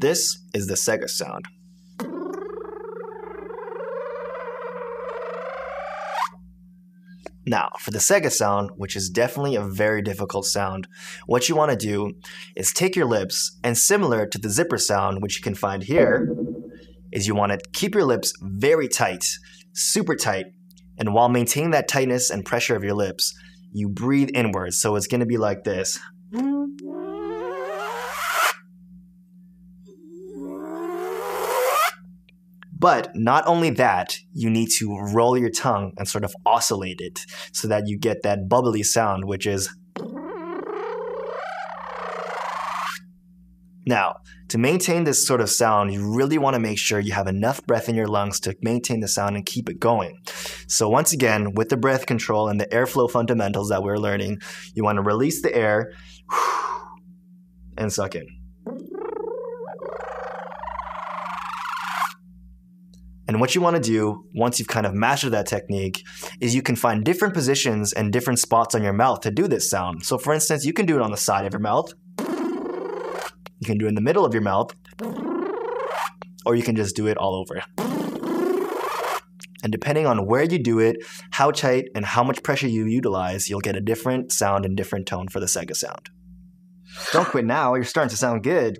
This is the Sega sound. Now, for the Sega sound, which is definitely a very difficult sound, what you want to do is take your lips and similar to the zipper sound, which you can find here, is you want to keep your lips very tight, super tight, and while maintaining that tightness and pressure of your lips, you breathe inwards. So it's going to be like this. But not only that, you need to roll your tongue and sort of oscillate it so that you get that bubbly sound, which is. Now, to maintain this sort of sound, you really want to make sure you have enough breath in your lungs to maintain the sound and keep it going. So, once again, with the breath control and the airflow fundamentals that we're learning, you want to release the air and suck in. And what you want to do once you've kind of mastered that technique is you can find different positions and different spots on your mouth to do this sound. So, for instance, you can do it on the side of your mouth, you can do it in the middle of your mouth, or you can just do it all over. And depending on where you do it, how tight, and how much pressure you utilize, you'll get a different sound and different tone for the Sega sound. Don't quit now, you're starting to sound good.